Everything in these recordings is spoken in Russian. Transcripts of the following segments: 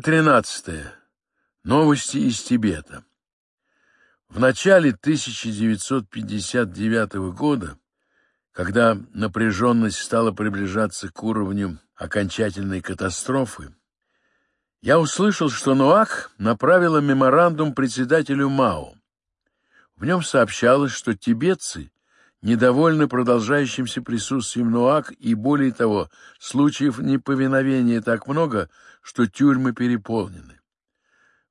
тринадцатое. Новости из Тибета. В начале 1959 года, когда напряженность стала приближаться к уровню окончательной катастрофы, я услышал, что Нуак направила меморандум председателю Мао. В нем сообщалось, что тибетцы недовольны продолжающимся присутствием Нуак и, более того, случаев неповиновения так много, что тюрьмы переполнены.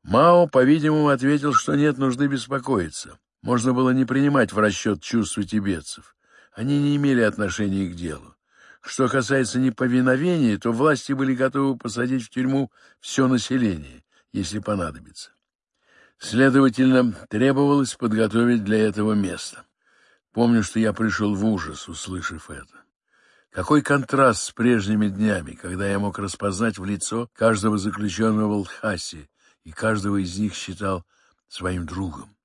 Мао, по-видимому, ответил, что нет нужды беспокоиться. Можно было не принимать в расчет чувства тибетцев. Они не имели отношения к делу. Что касается неповиновения, то власти были готовы посадить в тюрьму все население, если понадобится. Следовательно, требовалось подготовить для этого место. Помню, что я пришел в ужас, услышав это. Какой контраст с прежними днями, когда я мог распознать в лицо каждого заключенного в Алхасе, и каждого из них считал своим другом.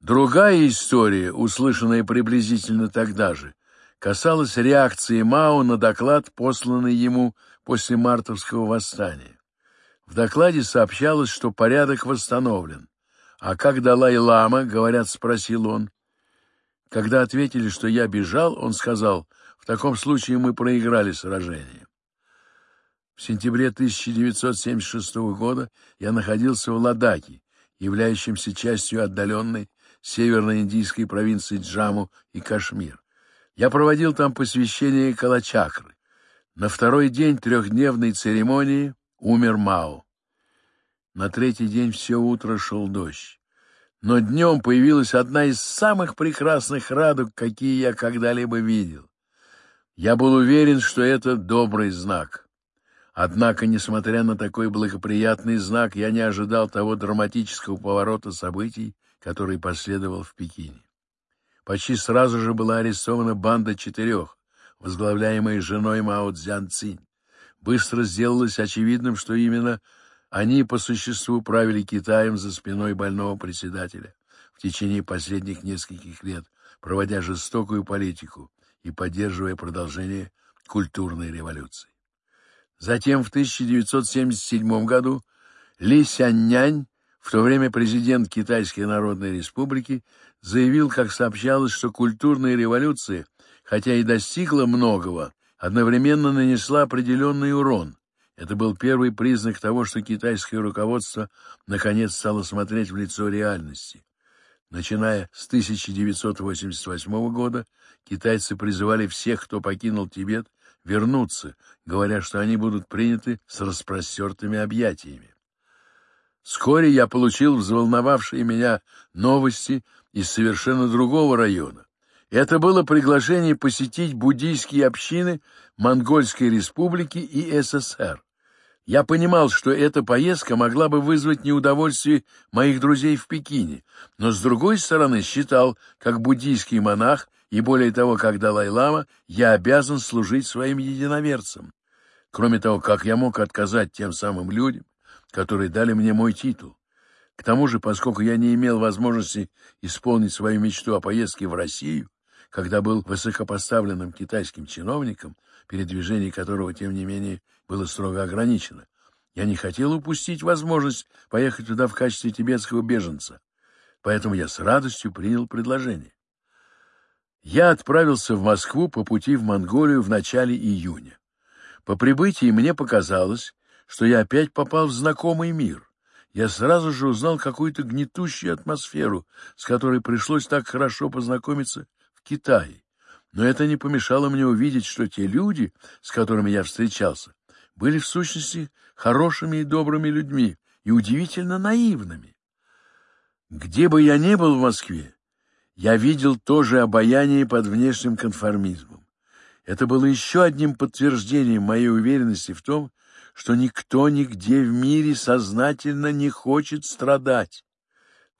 Другая история, услышанная приблизительно тогда же, касалась реакции Мао на доклад, посланный ему после мартовского восстания. В докладе сообщалось, что порядок восстановлен. «А как Далай-Лама?» — говорят, спросил он. Когда ответили, что я бежал, он сказал, в таком случае мы проиграли сражение. В сентябре 1976 года я находился в Ладаке, являющемся частью отдаленной северно-индийской провинции Джаму и Кашмир. Я проводил там посвящение Калачакры. На второй день трехдневной церемонии умер Мао. На третий день все утро шел дождь но днем появилась одна из самых прекрасных радуг, какие я когда-либо видел. Я был уверен, что это добрый знак. Однако, несмотря на такой благоприятный знак, я не ожидал того драматического поворота событий, который последовал в Пекине. Почти сразу же была арестована банда четырех, возглавляемая женой Мао Цзян Цинь. Быстро сделалось очевидным, что именно они по существу правили Китаем за спиной больного председателя в течение последних нескольких лет, проводя жестокую политику и поддерживая продолжение культурной революции. Затем в 1977 году Ли Сяньнянь, в то время президент Китайской Народной Республики, заявил, как сообщалось, что культурная революция, хотя и достигла многого, одновременно нанесла определенный урон, это был первый признак того, что китайское руководство наконец стало смотреть в лицо реальности. Начиная с 1988 года, китайцы призывали всех, кто покинул Тибет, вернуться, говоря, что они будут приняты с распростертыми объятиями. Вскоре я получил взволновавшие меня новости из совершенно другого района. Это было приглашение посетить буддийские общины Монгольской республики и СССР. Я понимал, что эта поездка могла бы вызвать неудовольствие моих друзей в Пекине, но, с другой стороны, считал, как буддийский монах и, более того, как Далай-лама, я обязан служить своим единоверцам. Кроме того, как я мог отказать тем самым людям, которые дали мне мой титул? К тому же, поскольку я не имел возможности исполнить свою мечту о поездке в Россию, когда был высокопоставленным китайским чиновником, передвижение которого, тем не менее, было строго ограничено. Я не хотел упустить возможность поехать туда в качестве тибетского беженца, поэтому я с радостью принял предложение. Я отправился в Москву по пути в Монголию в начале июня. По прибытии мне показалось, что я опять попал в знакомый мир. Я сразу же узнал какую-то гнетущую атмосферу, с которой пришлось так хорошо познакомиться Китае. Но это не помешало мне увидеть, что те люди, с которыми я встречался, были в сущности хорошими и добрыми людьми и удивительно наивными. Где бы я ни был в Москве, я видел тоже обаяние под внешним конформизмом. Это было еще одним подтверждением моей уверенности в том, что никто нигде в мире сознательно не хочет страдать.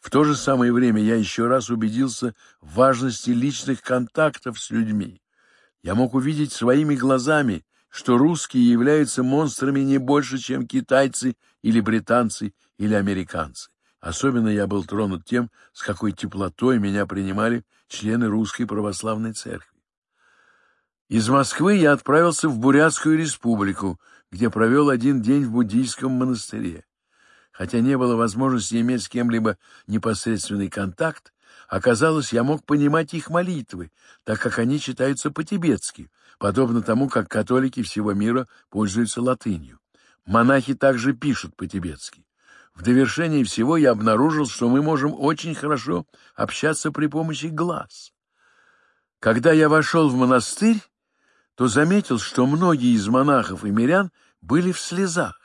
В то же самое время я еще раз убедился в важности личных контактов с людьми. Я мог увидеть своими глазами, что русские являются монстрами не больше, чем китайцы или британцы или американцы. Особенно я был тронут тем, с какой теплотой меня принимали члены Русской Православной Церкви. Из Москвы я отправился в Бурятскую республику, где провел один день в буддийском монастыре. Хотя не было возможности иметь с кем-либо непосредственный контакт, оказалось, я мог понимать их молитвы, так как они читаются по-тибетски, подобно тому, как католики всего мира пользуются латынью. Монахи также пишут по-тибетски. В довершении всего я обнаружил, что мы можем очень хорошо общаться при помощи глаз. Когда я вошел в монастырь, то заметил, что многие из монахов и мирян были в слезах.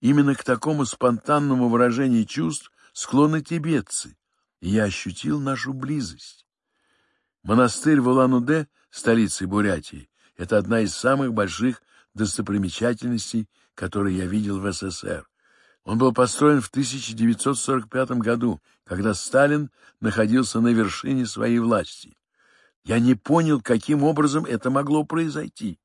Именно к такому спонтанному выражению чувств склонны тибетцы. Я ощутил нашу близость. Монастырь в Улан-Удэ, столице Бурятии, это одна из самых больших достопримечательностей, которые я видел в СССР. Он был построен в 1945 году, когда Сталин находился на вершине своей власти. Я не понял, каким образом это могло произойти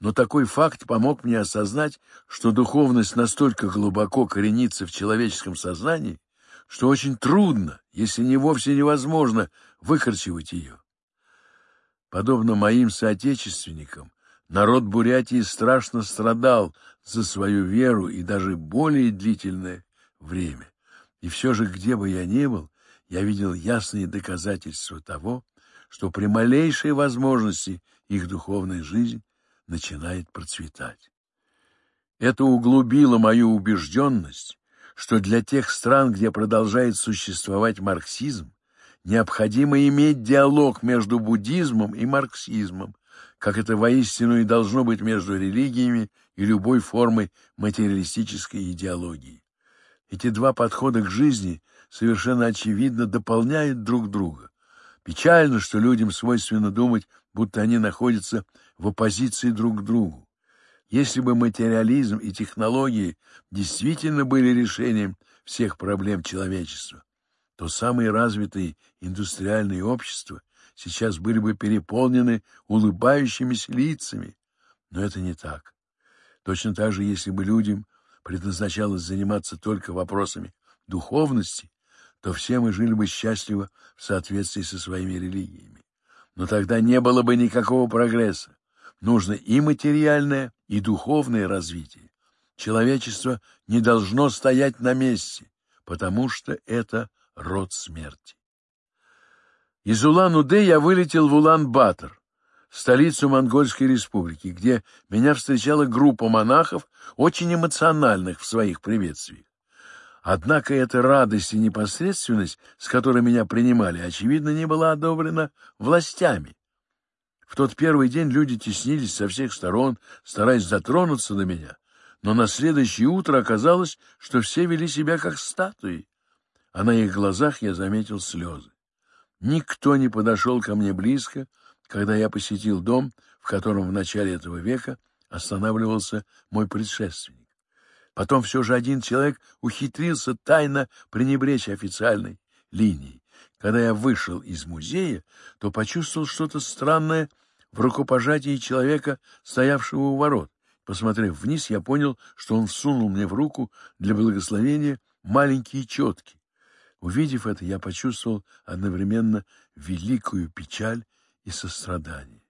но такой факт помог мне осознать, что духовность настолько глубоко коренится в человеческом сознании, что очень трудно, если не вовсе невозможно, выкорчевать ее. Подобно моим соотечественникам, народ Бурятии страшно страдал за свою веру и даже более длительное время. И все же, где бы я ни был, я видел ясные доказательства того, что при малейшей возможности их духовная жизнь начинает процветать. Это углубило мою убежденность, что для тех стран, где продолжает существовать марксизм, необходимо иметь диалог между буддизмом и марксизмом, как это воистину и должно быть между религиями и любой формой материалистической идеологии. Эти два подхода к жизни совершенно очевидно дополняют друг друга. Печально, что людям свойственно думать, будто они находятся в оппозиции друг к другу. Если бы материализм и технологии действительно были решением всех проблем человечества, то самые развитые индустриальные общества сейчас были бы переполнены улыбающимися лицами. Но это не так. Точно так же, если бы людям предназначалось заниматься только вопросами духовности, то все мы жили бы счастливо в соответствии со своими религиями. Но тогда не было бы никакого прогресса нужно и материальное, и духовное развитие. Человечество не должно стоять на месте, потому что это род смерти. Из Улан-Удэ я вылетел в Улан-Батор, столицу Монгольской республики, где меня встречала группа монахов, очень эмоциональных в своих приветствиях. Однако эта радость и непосредственность, с которой меня принимали, очевидно, не была одобрена властями, в тот первый день люди теснились со всех сторон, стараясь затронуться до меня, но на следующее утро оказалось, что все вели себя как статуи, а на их глазах я заметил слезы. Никто не подошел ко мне близко, когда я посетил дом, в котором в начале этого века останавливался мой предшественник. Потом все же один человек ухитрился тайно пренебречь официальной линией когда я вышел из музея, то почувствовал что-то странное в рукопожатии человека, стоявшего у ворот. Посмотрев вниз, я понял, что он всунул мне в руку для благословения маленькие четки. Увидев это, я почувствовал одновременно великую печаль и сострадание.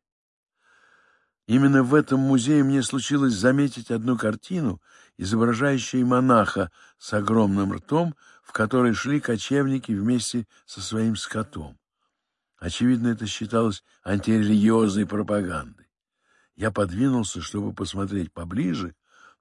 Именно в этом музее мне случилось заметить одну картину, изображающей монаха с огромным ртом, в который шли кочевники вместе со своим скотом. Очевидно, это считалось антирелигиозной пропагандой. Я подвинулся, чтобы посмотреть поближе,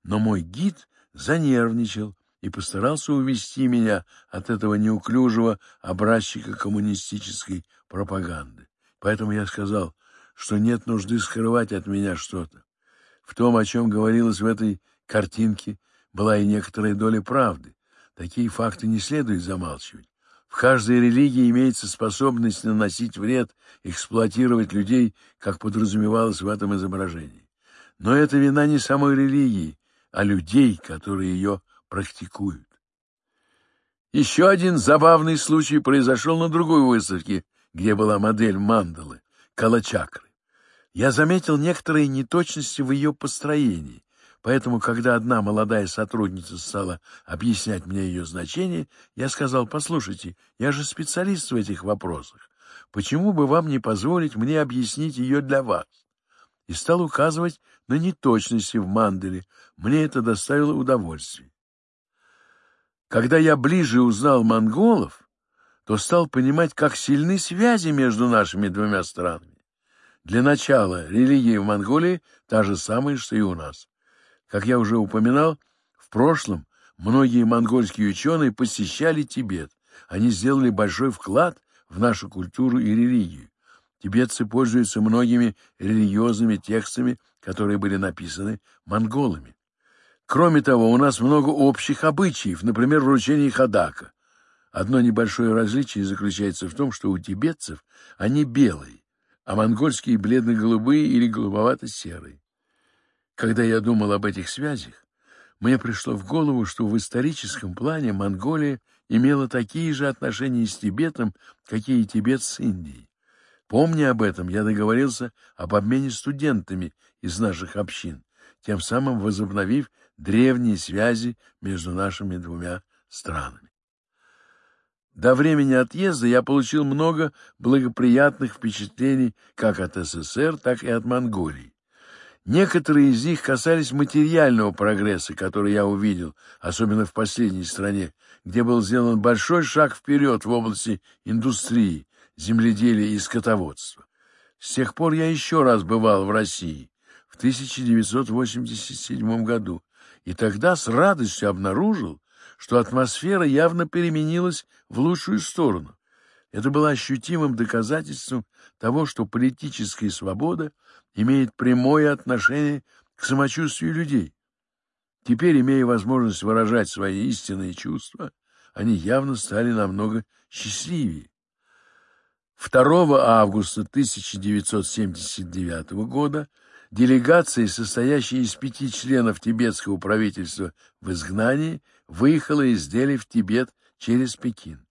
но мой гид занервничал и постарался увести меня от этого неуклюжего образчика коммунистической пропаганды. Поэтому я сказал, что нет нужды скрывать от меня что-то. В том, о чем говорилось в этой картинки была и некоторая доля правды. Такие факты не следует замалчивать. В каждой религии имеется способность наносить вред, эксплуатировать людей, как подразумевалось в этом изображении. Но это вина не самой религии, а людей, которые ее практикуют. Еще один забавный случай произошел на другой выставке, где была модель мандалы, калачакры. Я заметил некоторые неточности в ее построении, Поэтому, когда одна молодая сотрудница стала объяснять мне ее значение, я сказал, послушайте, я же специалист в этих вопросах. Почему бы вам не позволить мне объяснить ее для вас? И стал указывать на неточности в манделе. Мне это доставило удовольствие. Когда я ближе узнал монголов, то стал понимать, как сильны связи между нашими двумя странами. Для начала религия в Монголии та же самая, что и у нас. Как я уже упоминал, в прошлом многие монгольские ученые посещали Тибет. Они сделали большой вклад в нашу культуру и религию. Тибетцы пользуются многими религиозными текстами, которые были написаны монголами. Кроме того, у нас много общих обычаев, например, вручение хадака. Одно небольшое различие заключается в том, что у тибетцев они белые, а монгольские бледно-голубые или голубовато-серые. Когда я думал об этих связях, мне пришло в голову, что в историческом плане Монголия имела такие же отношения с Тибетом, какие и Тибет с Индией. Помня об этом, я договорился об обмене студентами из наших общин, тем самым возобновив древние связи между нашими двумя странами. До времени отъезда я получил много благоприятных впечатлений как от СССР, так и от Монголии. Некоторые из них касались материального прогресса, который я увидел, особенно в последней стране, где был сделан большой шаг вперед в области индустрии, земледелия и скотоводства. С тех пор я еще раз бывал в России в 1987 году, и тогда с радостью обнаружил, что атмосфера явно переменилась в лучшую сторону. Это было ощутимым доказательством того, что политическая свобода – имеет прямое отношение к самочувствию людей. Теперь, имея возможность выражать свои истинные чувства, они явно стали намного счастливее. 2 августа 1979 года делегация, состоящая из пяти членов тибетского правительства в изгнании, выехала из Дели в Тибет через Пекин.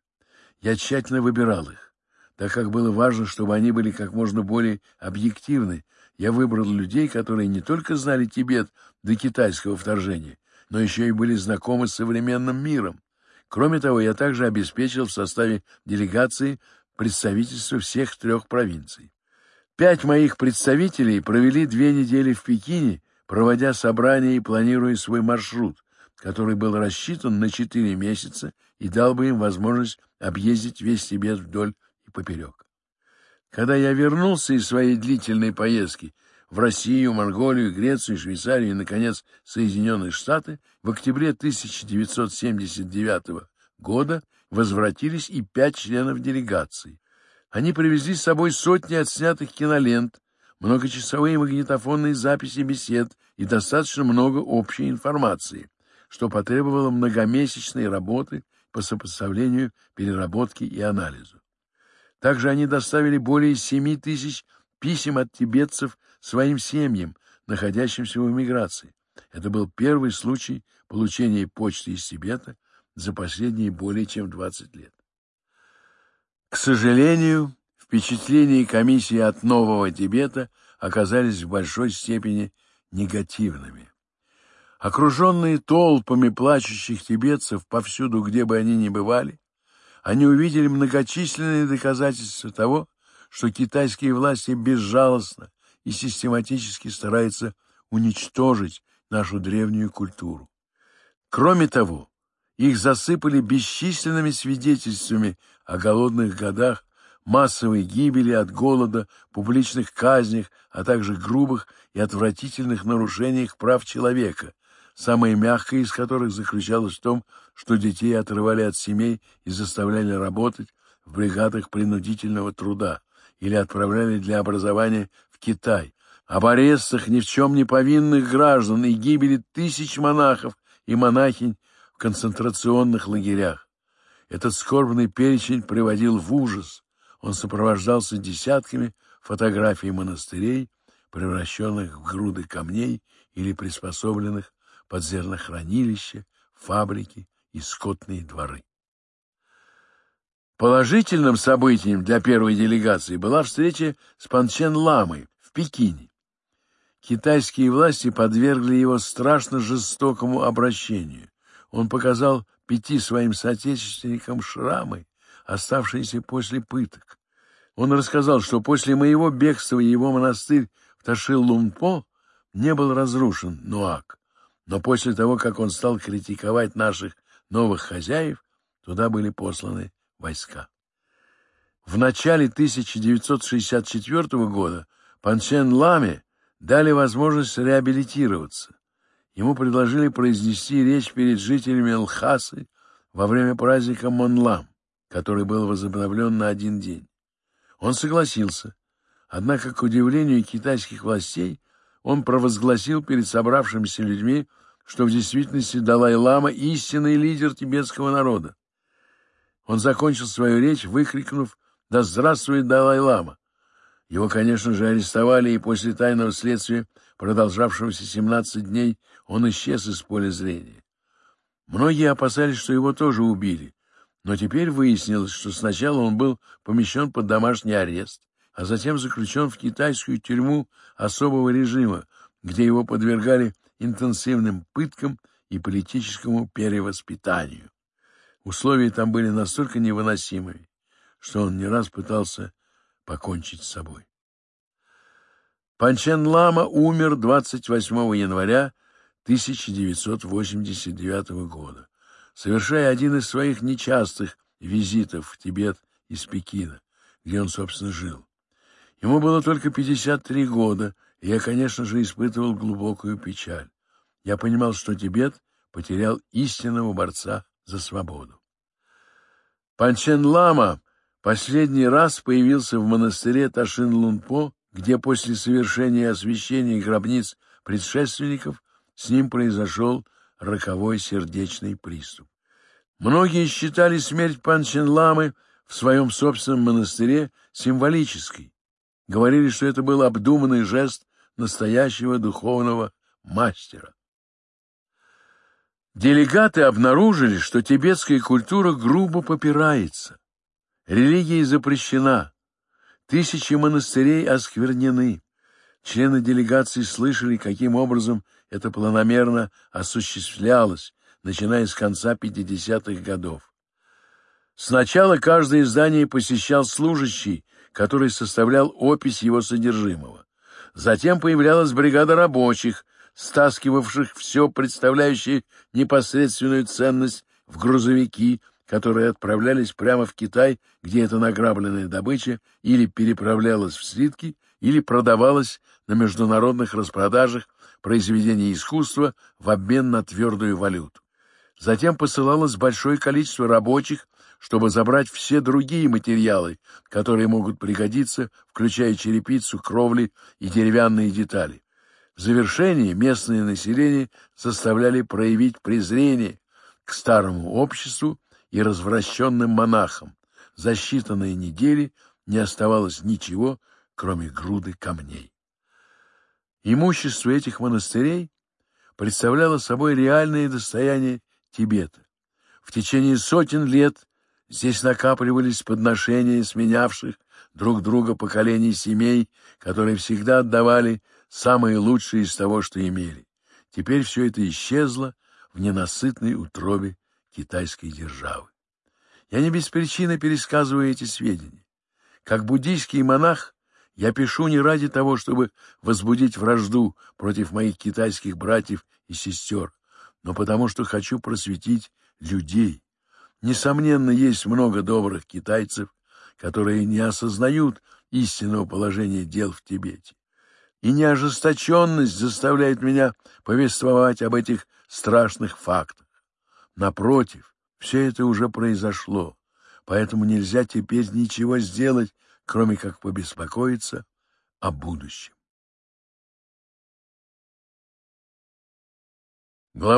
Я тщательно выбирал их, так как было важно, чтобы они были как можно более объективны я выбрал людей, которые не только знали Тибет до китайского вторжения, но еще и были знакомы с современным миром. Кроме того, я также обеспечил в составе делегации представительство всех трех провинций. Пять моих представителей провели две недели в Пекине, проводя собрания и планируя свой маршрут, который был рассчитан на четыре месяца и дал бы им возможность объездить весь Тибет вдоль и поперек. Когда я вернулся из своей длительной поездки в Россию, Монголию, Грецию, Швейцарию и, наконец, Соединенные Штаты, в октябре 1979 года возвратились и пять членов делегации. Они привезли с собой сотни отснятых кинолент, многочасовые магнитофонные записи бесед и достаточно много общей информации, что потребовало многомесячной работы по сопоставлению, переработке и анализу. Также они доставили более семи тысяч писем от тибетцев своим семьям, находящимся в эмиграции. Это был первый случай получения почты из Тибета за последние более чем 20 лет. К сожалению, впечатления комиссии от Нового Тибета оказались в большой степени негативными. Окруженные толпами плачущих тибетцев повсюду, где бы они ни бывали, они увидели многочисленные доказательства того, что китайские власти безжалостно и систематически стараются уничтожить нашу древнюю культуру. Кроме того, их засыпали бесчисленными свидетельствами о голодных годах, массовой гибели от голода, публичных казнях, а также грубых и отвратительных нарушениях прав человека – самые мягкие из которых заключалась в том, что детей отрывали от семей и заставляли работать в бригадах принудительного труда или отправляли для образования в Китай, об арестах ни в чем не повинных граждан и гибели тысяч монахов и монахинь в концентрационных лагерях. Этот скорбный перечень приводил в ужас. Он сопровождался десятками фотографий монастырей, превращенных в груды камней или приспособленных подзернохранилища, фабрики и скотные дворы. Положительным событием для первой делегации была встреча с Панчен Ламой в Пекине. Китайские власти подвергли его страшно жестокому обращению. Он показал пяти своим соотечественникам шрамы, оставшиеся после пыток. Он рассказал, что после моего бегства его монастырь в Ташилумпо не был разрушен, Нуак, но после того, как он стал критиковать наших новых хозяев, туда были посланы войска. В начале 1964 года Панчен Ламе дали возможность реабилитироваться. Ему предложили произнести речь перед жителями Лхасы во время праздника Монлам, который был возобновлен на один день. Он согласился, однако, к удивлению китайских властей, он провозгласил перед собравшимися людьми, что в действительности Далай-Лама — истинный лидер тибетского народа. Он закончил свою речь, выкрикнув «Да здравствует Далай-Лама!». Его, конечно же, арестовали, и после тайного следствия, продолжавшегося 17 дней, он исчез из поля зрения. Многие опасались, что его тоже убили, но теперь выяснилось, что сначала он был помещен под домашний арест, а затем заключен в китайскую тюрьму особого режима, где его подвергали интенсивным пыткам и политическому перевоспитанию. Условия там были настолько невыносимыми, что он не раз пытался покончить с собой. Панчен Лама умер 28 января 1989 года, совершая один из своих нечастых визитов в Тибет из Пекина, где он, собственно, жил. Ему было только 53 года, и я, конечно же, испытывал глубокую печаль. Я понимал, что Тибет потерял истинного борца за свободу. Панчен Лама последний раз появился в монастыре Ташин-Лунпо, где после совершения освящения гробниц предшественников с ним произошел роковой сердечный приступ. Многие считали смерть Панчен Ламы в своем собственном монастыре символической, Говорили, что это был обдуманный жест настоящего духовного мастера. Делегаты обнаружили, что тибетская культура грубо попирается. Религия запрещена. Тысячи монастырей осквернены. Члены делегации слышали, каким образом это планомерно осуществлялось, начиная с конца 50-х годов. Сначала каждое издание посещал служащий который составлял опись его содержимого. Затем появлялась бригада рабочих, стаскивавших все представляющее непосредственную ценность в грузовики, которые отправлялись прямо в Китай, где эта награбленная добыча или переправлялась в слитки, или продавалась на международных распродажах произведений искусства в обмен на твердую валюту. Затем посылалось большое количество рабочих чтобы забрать все другие материалы, которые могут пригодиться, включая черепицу, кровли и деревянные детали. В завершении местное население составляли проявить презрение к старому обществу и развращенным монахам. За считанные недели не оставалось ничего, кроме груды камней. Имущество этих монастырей представляло собой реальное достояние Тибета. В течение сотен лет Здесь накапливались подношения сменявших друг друга поколений семей, которые всегда отдавали самые лучшие из того, что имели. Теперь все это исчезло в ненасытной утробе китайской державы. Я не без причины пересказываю эти сведения. Как буддийский монах, я пишу не ради того, чтобы возбудить вражду против моих китайских братьев и сестер, но потому что хочу просветить людей, Несомненно, есть много добрых китайцев, которые не осознают истинного положения дел в Тибете. И неожесточенность заставляет меня повествовать об этих страшных фактах. Напротив, все это уже произошло, поэтому нельзя теперь ничего сделать, кроме как побеспокоиться о будущем. Глава